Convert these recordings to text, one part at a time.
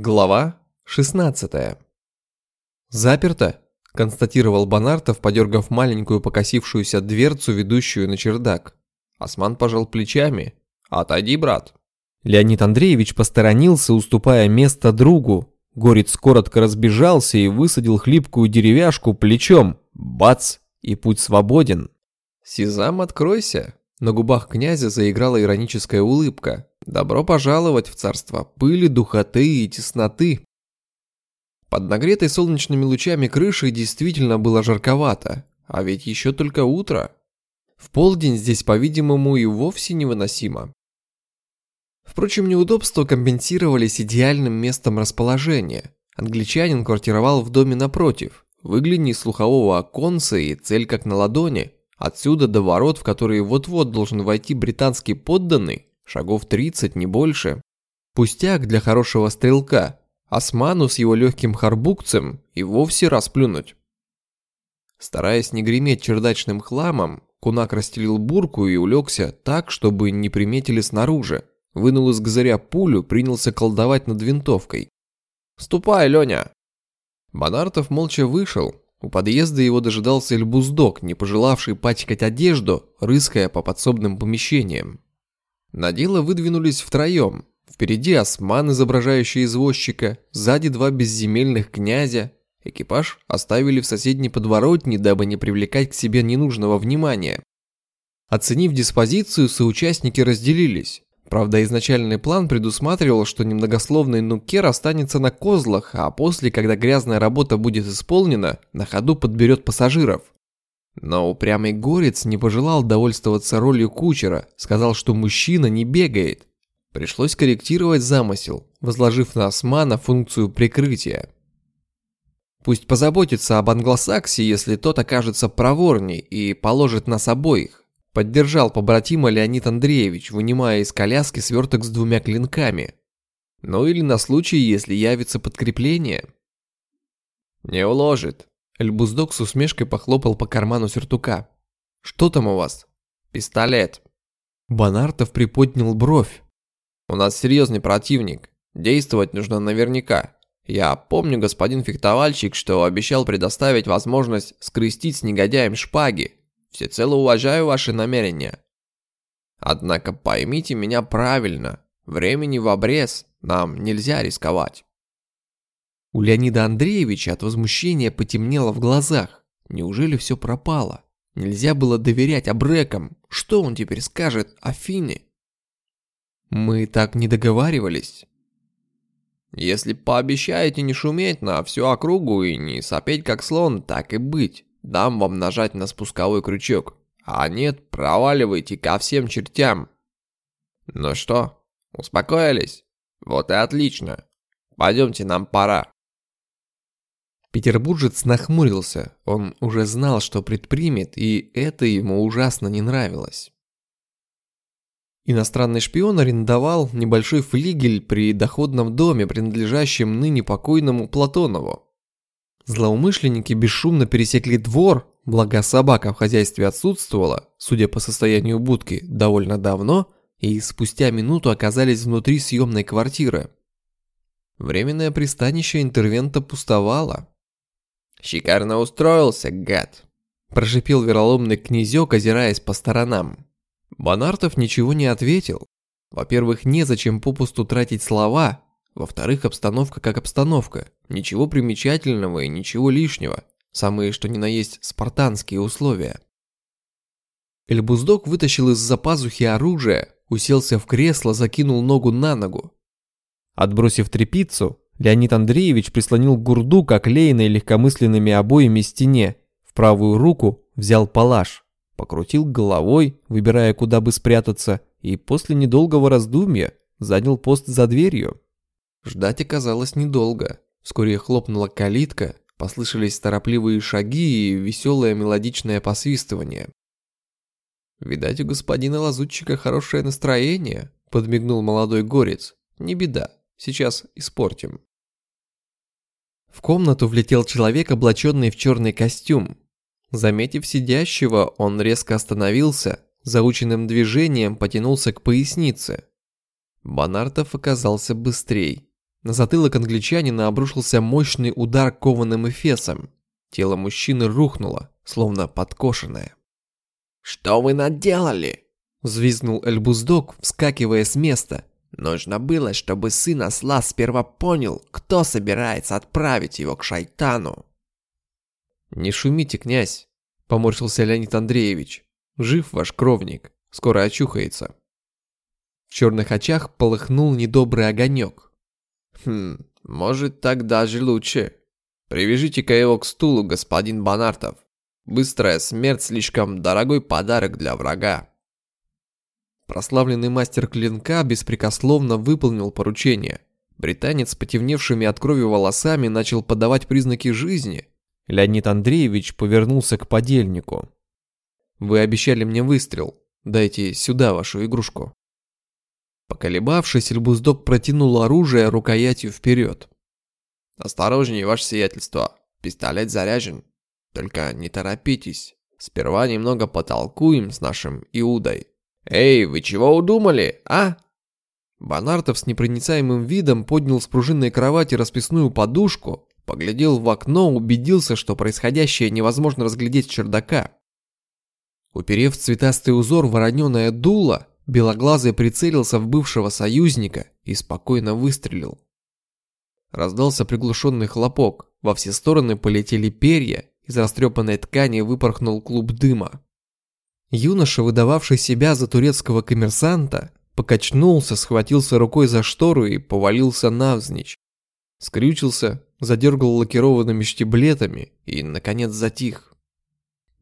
Глава 16 «Заперто», – констатировал Бонартов, подергав маленькую покосившуюся дверцу, ведущую на чердак. Осман пожал плечами. «Отойди, брат». Леонид Андреевич посторонился, уступая место другу. Горец коротко разбежался и высадил хлипкую деревяшку плечом. Бац! И путь свободен. «Сезам, откройся!» На губах князя заиграла ироническая улыбка. «Добро пожаловать в царство пыли, духоты и тесноты!» Под нагретой солнечными лучами крыши действительно было жарковато, а ведь еще только утро. В полдень здесь, по-видимому, и вовсе невыносимо. Впрочем, неудобства компенсировались идеальным местом расположения. Англичанин квартировал в доме напротив. Выгляни из слухового оконца и цель как на ладони. Отсюда до ворот, в которые вот-вот должен войти британский подданный, шагов 30, не больше. Пустяк для хорошего стрелка. Осману с его легким харбукцем и вовсе расплюнуть. Стараясь не греметь чердачным хламом, Кунак расстелил бурку и улегся так, чтобы не приметили снаружи. Вынул из газыря пулю, принялся колдовать над винтовкой. «Ступай, Леня!» Бонартов молча вышел. У подъезда его дожидался Эльбуздок, не пожелавший пачкать одежду, рыская по подсобным помещениям. На дело выдвинулись втроем. Впереди осман, изображающий извозчика, сзади два безземельных князя. Экипаж оставили в соседней подворотне, дабы не привлекать к себе ненужного внимания. Оценив диспозицию, соучастники разделились. Правда, изначальный план предусматривал, что немногословный Нукер останется на козлах, а после, когда грязная работа будет исполнена, на ходу подберет пассажиров. Но упрямый горец не пожелал довольствоваться ролью кучера, сказал, что мужчина не бегает. Пришлось корректировать замысел, возложив на османа функцию прикрытия. Пусть позаботится об англосаксе, если тот окажется проворней и положит нас обоих. Поддержал побратима Леонид Андреевич, вынимая из коляски сверток с двумя клинками. Ну или на случай, если явится подкрепление. «Не уложит», — Эльбуздок с усмешкой похлопал по карману сюртука. «Что там у вас?» «Пистолет». Бонартов приподнял бровь. «У нас серьезный противник. Действовать нужно наверняка. Я помню, господин фехтовальщик, что обещал предоставить возможность скрестить с негодяем шпаги. Всецело уважаю ваши намерения. Однако поймите меня правильно. Времени в обрез. Нам нельзя рисковать. У Леонида Андреевича от возмущения потемнело в глазах. Неужели все пропало? Нельзя было доверять обрекам. Что он теперь скажет Афине? Мы так не договаривались. Если пообещаете не шуметь на всю округу и не сопеть как слон, так и быть. Дам вам нажать на спусковой крючок. А нет, проваливайте ко всем чертям. Ну что, успокоились? Вот и отлично. Пойдемте, нам пора. Петербуржец нахмурился. Он уже знал, что предпримет, и это ему ужасно не нравилось. Иностранный шпион арендовал небольшой флигель при доходном доме, принадлежащем ныне покойному Платонову. Злоумышленники бесшумно пересекли двор, благо собака в хозяйстве отсутствовала, судя по состоянию будки, довольно давно, и спустя минуту оказались внутри съемной квартиры. Временное пристанище интервента пустовало. «Шикарно устроился, гад!» – прошипел вероломный князек, озираясь по сторонам. Бонартов ничего не ответил. Во-первых, незачем попусту тратить слова, во-вторых, обстановка как обстановка. Ничего примечательного и ничего лишнего. Самые что ни на есть спартанские условия. Эльбуздок вытащил из-за пазухи оружие, уселся в кресло, закинул ногу на ногу. Отбросив трепицу, Леонид Андреевич прислонил гурду к оклеенной легкомысленными обоями стене, в правую руку взял палаш, покрутил головой, выбирая куда бы спрятаться, и после недолгого раздумья занял пост за дверью. Ждать оказалось недолго. Вскоре хлопнула калитка, послышались торопливые шаги и веселое мелодичное посвистывание. «Видать, у господина лазутчика хорошее настроение», — подмигнул молодой горец. «Не беда, сейчас испортим». В комнату влетел человек, облаченный в черный костюм. Заметив сидящего, он резко остановился, заученным движением потянулся к пояснице. Бонартов оказался быстрей. на затылок англичанина обрушился мощный удар кованым эфесом. Тело мужчины рухнуло, словно подкошенное. «Что вы наделали?» – взвизгнул Эльбуздок, вскакивая с места. «Нужно было, чтобы сын осла сперва понял, кто собирается отправить его к шайтану». «Не шумите, князь», – поморщился Леонид Андреевич. «Жив ваш кровник, скоро очухается». В черных очах полыхнул недобрый огонек. «Хм, может, так даже лучше. Привяжите-ка его к стулу, господин Бонартов. Быстрая смерть слишком дорогой подарок для врага». Прославленный мастер клинка беспрекословно выполнил поручение. Британец с потемневшими от крови волосами начал подавать признаки жизни. Леонид Андреевич повернулся к подельнику. «Вы обещали мне выстрел. Дайте сюда вашу игрушку». Поколебавшись, Эльбуздок протянул оружие рукоятью вперед. «Осторожнее, ваше сиятельство. Пистолет заряжен. Только не торопитесь. Сперва немного потолкуем с нашим Иудой. Эй, вы чего удумали, а?» Бонартов с непроницаемым видом поднял с пружинной кровати расписную подушку, поглядел в окно, убедился, что происходящее невозможно разглядеть с чердака. Уперев цветастый узор вороненое дуло, Белоглазый прицелился в бывшего союзника и спокойно выстрелил. Раздался приглушенный хлопок, во все стороны полетели перья, из растрепанной ткани выпорхнул клуб дыма. Юноша, выдававший себя за турецкого коммерсанта, покачнулся, схватился рукой за штору и повалился навзничь. Скрючился, задергал лакированными штиблетами и, наконец, затих.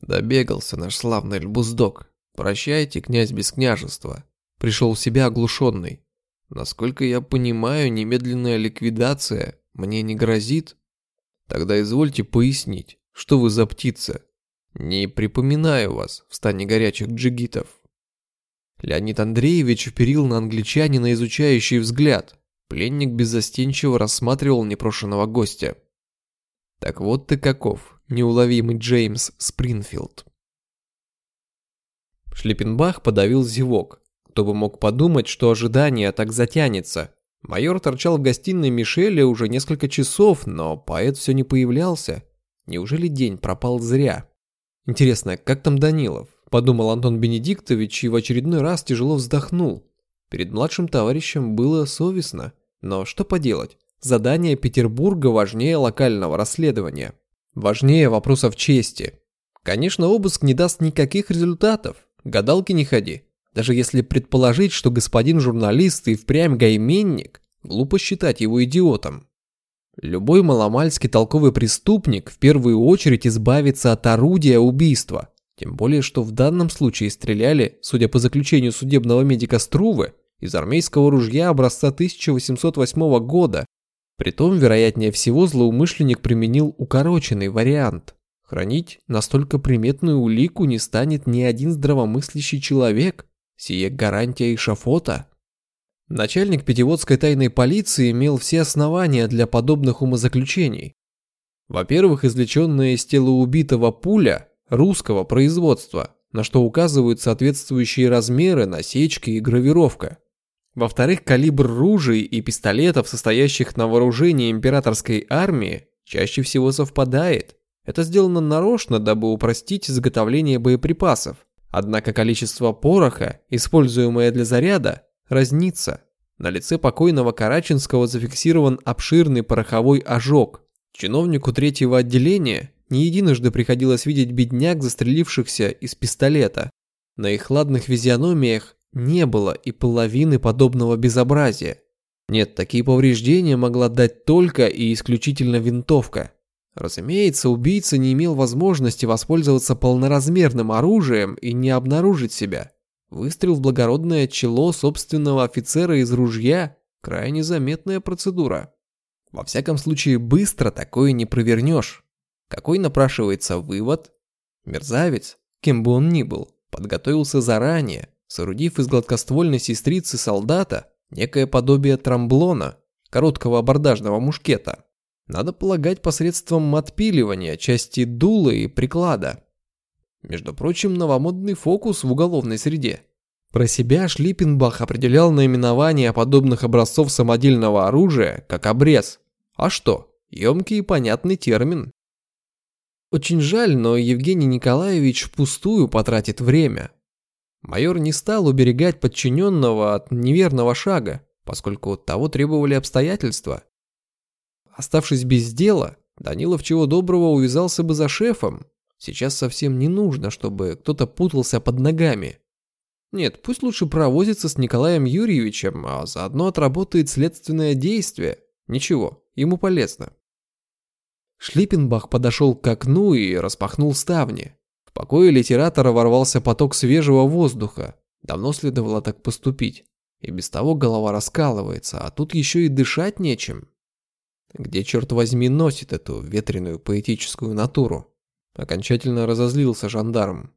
Добегался наш славный Эльбуздок. «Прощайте, князь без княжества», пришел в себя оглушенный. «Насколько я понимаю, немедленная ликвидация мне не грозит? Тогда извольте пояснить, что вы за птица? Не припоминаю вас в стане горячих джигитов». Леонид Андреевич вперил на англичанина изучающий взгляд. Пленник беззастенчиво рассматривал непрошенного гостя. «Так вот ты каков, неуловимый Джеймс Спринфилд». Шлиппенбах подавил зевок. Кто бы мог подумать, что ожидание так затянется. Майор торчал в гостиной Мишеля уже несколько часов, но поэт все не появлялся. Неужели день пропал зря? Интересно, как там Данилов? Подумал Антон Бенедиктович и в очередной раз тяжело вздохнул. Перед младшим товарищем было совестно. Но что поделать? Задание Петербурга важнее локального расследования. Важнее вопросов чести. Конечно, обыск не даст никаких результатов. Гадалки не ходи. Даже если предположить, что господин журналист и впрямь гайменник, глупо считать его идиотом. Любой маломальски толковый преступник в первую очередь избавится от орудия убийства. Тем более, что в данном случае стреляли, судя по заключению судебного медика Струвы, из армейского ружья образца 1808 года. Притом, вероятнее всего, злоумышленник применил укороченный вариант. Хранить настолько приметную улику не станет ни один здравомыслящий человек. Сие гарантия эшафота. Начальник Пятиводской тайной полиции имел все основания для подобных умозаключений. Во-первых, извлеченная из тела убитого пуля русского производства, на что указывают соответствующие размеры, насечки и гравировка. Во-вторых, калибр ружей и пистолетов, состоящих на вооружении императорской армии, чаще всего совпадает. Это сделано нарочно, дабы упростить изготовление боеприпасов. Однако количество пороха, используемое для заряда, разнится. На лице покойного Караченского зафиксирован обширный пороховой ожог. Чиновнику третьего отделения не единожды приходилось видеть бедняк, застрелившихся из пистолета. На их ладных физиономиях не было и половины подобного безобразия. Нет, такие повреждения могла дать только и исключительно винтовка. Разумеется, убийца не имел возможности воспользоваться полноразмерным оружием и не обнаружить себя. Выстрел в благородное чело собственного офицера из ружья – крайне заметная процедура. Во всяком случае, быстро такое не провернешь. Какой напрашивается вывод? Мерзавец, кем бы он ни был, подготовился заранее, соорудив из гладкоствольной сестрицы солдата некое подобие трамблона, короткого абордажного мушкета – надо полагать посредством отпиливания части дула и приклада. Между прочим, новомодный фокус в уголовной среде. Про себя Шлиппенбах определял наименование подобных образцов самодельного оружия как обрез. А что? Емкий и понятный термин. Очень жаль, но Евгений Николаевич впустую потратит время. Майор не стал уберегать подчиненного от неверного шага, поскольку того требовали обстоятельства. Оставшись без дела, Данилов чего доброго увязался бы за шефом. Сейчас совсем не нужно, чтобы кто-то путался под ногами. Нет, пусть лучше провозится с Николаем Юрьевичем, а заодно отработает следственное действие. Ничего, ему полезно. Шлиппенбах подошел к окну и распахнул ставни. В покое литератора ворвался поток свежего воздуха. Давно следовало так поступить. И без того голова раскалывается, а тут еще и дышать нечем. Где, черт возьми, носит эту ветреную поэтическую натуру? Окончательно разозлился жандарм.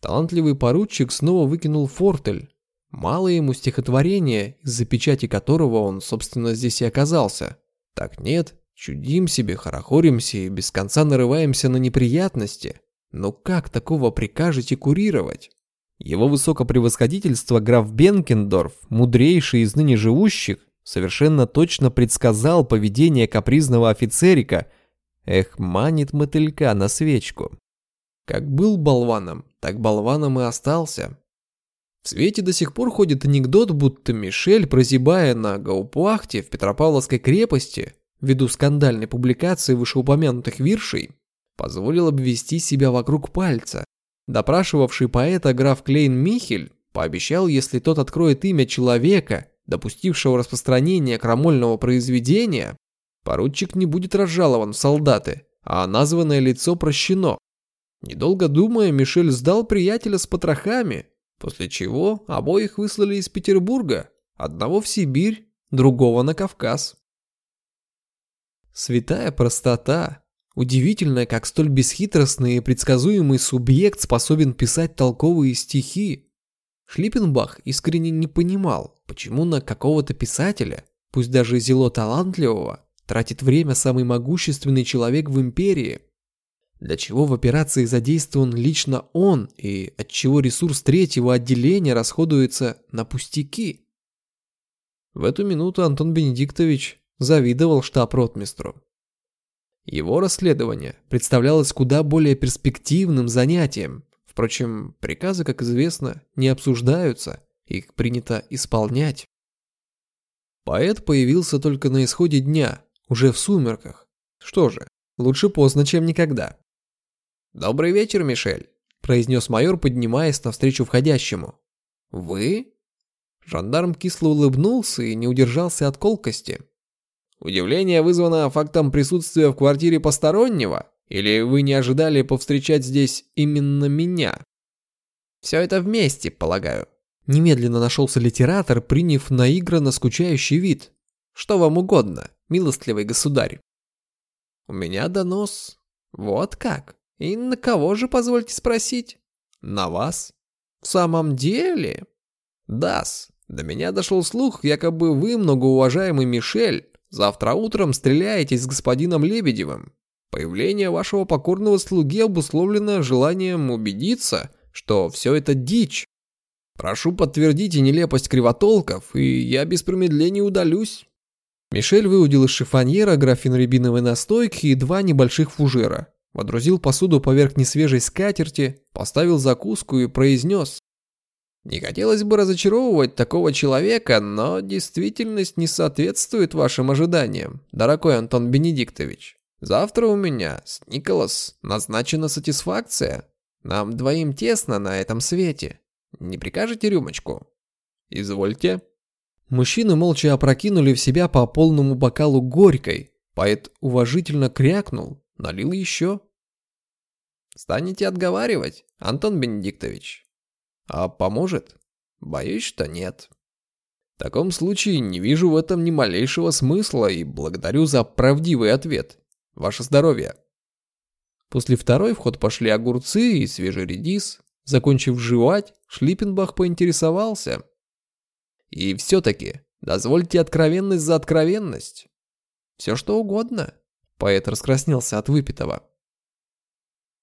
Талантливый поручик снова выкинул фортель. Мало ему стихотворения, из-за печати которого он, собственно, здесь и оказался. Так нет, чудим себе, хорохоримся и без конца нарываемся на неприятности. Но как такого прикажете курировать? Его высокопревосходительство граф Бенкендорф, мудрейший из ныне живущих, совершенно точно предсказал поведение капризного офицерика. Эх, манит мотылька на свечку. Как был болваном, так болваном и остался. В свете до сих пор ходит анекдот, будто Мишель, прозябая на Гаупуахте в Петропавловской крепости, ввиду скандальной публикации вышеупомянутых виршей, позволил обвести себя вокруг пальца. Допрашивавший поэта граф Клейн Михель пообещал, если тот откроет имя человека, допустившего распространение крамольного произведения, поручик не будет разжалован в солдаты, а названное лицо прощено. Недолго думая, Мишель сдал приятеля с потрохами, после чего обоих выслали из Петербурга, одного в Сибирь, другого на Кавказ. Святая простота. Удивительно, как столь бесхитростный и предсказуемый субъект способен писать толковые стихи. Шлиппенбах искренне не понимал, почему на какого-то писателя, пусть даже зело талантливого, тратит время самый могущественный человек в империи. Для чего в операции задействован лично он и отчего ресурс третьего отделения расходуется на пустяки? В эту минуту Антон Бенедиктович завидовал штаб-ротмистру. Его расследование представлялось куда более перспективным занятием. Впрочем, приказы, как известно, не обсуждаются, их принято исполнять. Поэт появился только на исходе дня, уже в сумерках. Что же, лучше поздно, чем никогда. «Добрый вечер, Мишель», – произнес майор, поднимаясь навстречу входящему. «Вы?» Жандарм кисло улыбнулся и не удержался от колкости. Удивление вызвано фактом присутствия в квартире постороннего? Или вы не ожидали повстречать здесь именно меня? Все это вместе, полагаю. Немедленно нашелся литератор, приняв наигранно скучающий вид. Что вам угодно, милостливый государь? У меня донос. Вот как. И на кого же, позвольте спросить? На вас? В самом деле? Дас. До меня дошел слух, якобы вы, многоуважаемый Мишель, Завтра утром стреляете с господином Лебедевым. Появление вашего покорного слуги обусловлено желанием убедиться, что все это дичь. Прошу подтвердите нелепость кривотолков, и я без промедления удалюсь». Мишель выудил из шифоньера графин рябиновой настойки и два небольших фужера. Водрузил посуду поверх несвежей скатерти, поставил закуску и произнес. Не хотелось бы разочаровывать такого человека, но действительность не соответствует вашим ожиданиям, дорогой Антон Бенедиктович. Завтра у меня с Николас назначена сатисфакция. Нам двоим тесно на этом свете. Не прикажете рюмочку? Извольте. Мужчины молча опрокинули в себя по полному бокалу горькой. Поэт уважительно крякнул, налил еще. Станете отговаривать, Антон Бенедиктович? А поможет? Боюсь, что нет. В таком случае не вижу в этом ни малейшего смысла и благодарю за правдивый ответ. Ваше здоровье. После второй в ход пошли огурцы и свежий редис. Закончив жевать, Шлиппенбах поинтересовался. И все-таки, дозвольте откровенность за откровенность. Все что угодно. Поэт раскраснелся от выпитого.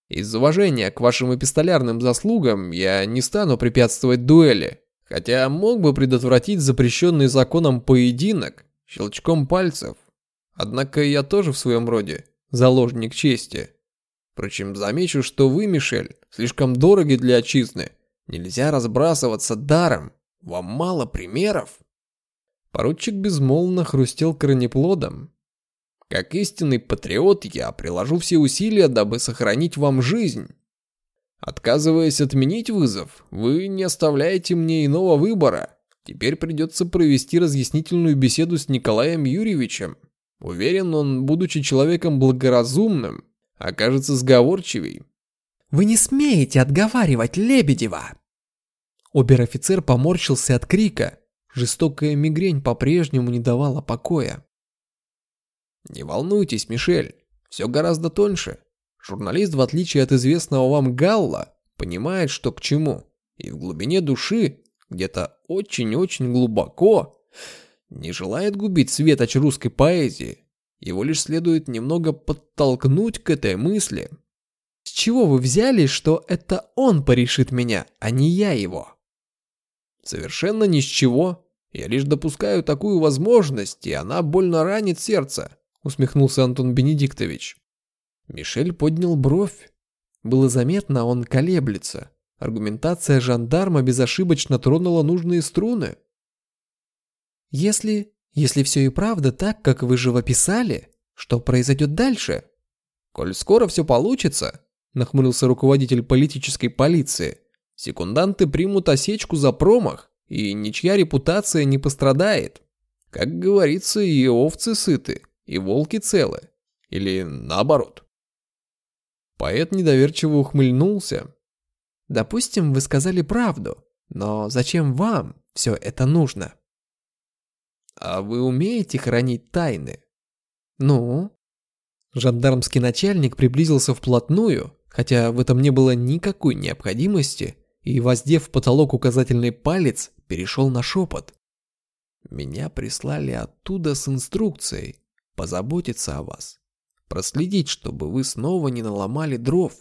Из уважения к вашим эпистолярным заслугам я не стану препятствовать дуэли, Хотя мог бы предотвратить запрещенный законом поединок щелчком пальцев. Однако я тоже в своем роде заложник чести. Впрочем, замечу, что вы, Мишель, слишком дороги для отчизны. Нельзя разбрасываться даром. Вам мало примеров. Поручик безмолвно хрустел корнеплодом. Как истинный патриот, я приложу все усилия, дабы сохранить вам жизнь. Отказываясь отменить вызов, вы не оставляете мне иного выбора. Теперь придется провести разъяснительную беседу с Николаем Юрьевичем. Уверен, он, будучи человеком благоразумным, окажется сговорчивей. «Вы не смеете отговаривать Лебедева!» Обер-офицер поморщился от крика. Жестокая мигрень по-прежнему не давала покоя. «Не волнуйтесь, Мишель, все гораздо тоньше. Журналист, в отличие от известного вам Галла, понимает, что к чему, и в глубине души, где-то очень-очень глубоко, не желает губить светоч русской поэзии. Его лишь следует немного подтолкнуть к этой мысли. С чего вы взяли, что это он порешит меня, а не я его? Совершенно ни с чего. Я лишь допускаю такую возможность, и она больно ранит сердце, усмехнулся Антон Бенедиктович. Мишель поднял бровь. Было заметно, он колеблется. Аргументация жандарма безошибочно тронула нужные струны. Если... если все и правда так, как вы же описали, что произойдет дальше? Коль скоро все получится, нахмурился руководитель политической полиции, секунданты примут осечку за промах, и ничья репутация не пострадает. Как говорится, и овцы сыты, и волки целы. Или наоборот. Поэт недоверчиво ухмыльнулся. «Допустим, вы сказали правду, но зачем вам все это нужно?» «А вы умеете хранить тайны?» «Ну?» Жандармский начальник приблизился вплотную, хотя в этом не было никакой необходимости, и, воздев в потолок указательный палец, перешел на шепот. «Меня прислали оттуда с инструкцией позаботиться о вас проследить, чтобы вы снова не наломали дров.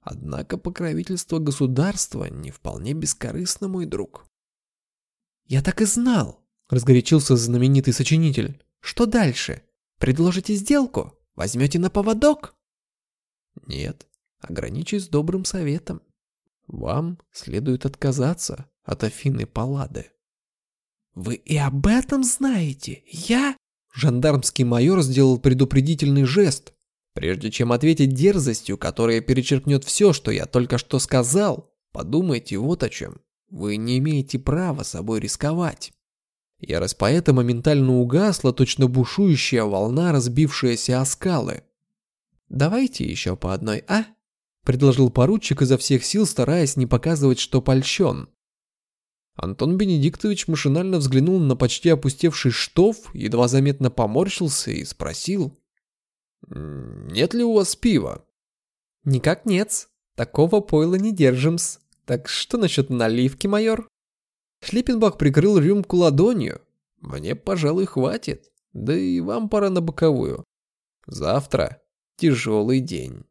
Однако покровительство государства не вполне бескорыстно, мой друг. Я так и знал, разгорячился знаменитый сочинитель. Что дальше? Предложите сделку? Возьмете на поводок? Нет, ограничусь добрым советом. Вам следует отказаться от Афины Паллады. Вы и об этом знаете? Я... Жандармский майор сделал предупредительный жест. Прежде чем ответить дерзостью, которая перечеркнет все, что я только что сказал, подумайте вот о чем. Вы не имеете права собой рисковать. Ярость поэта моментально угасла, точно бушующая волна, разбившаяся о скалы. «Давайте еще по одной, а?» – предложил поручик изо всех сил, стараясь не показывать, что польщен. Антон Бенедиктович машинально взглянул на почти опустевший штоф, едва заметно поморщился и спросил. «Нет ли у вас пива?» «Никак нет. Такого пойла не держим-с. Так что насчет наливки, майор?» Шлиппенбах прикрыл рюмку ладонью. «Мне, пожалуй, хватит. Да и вам пора на боковую. Завтра тяжелый день».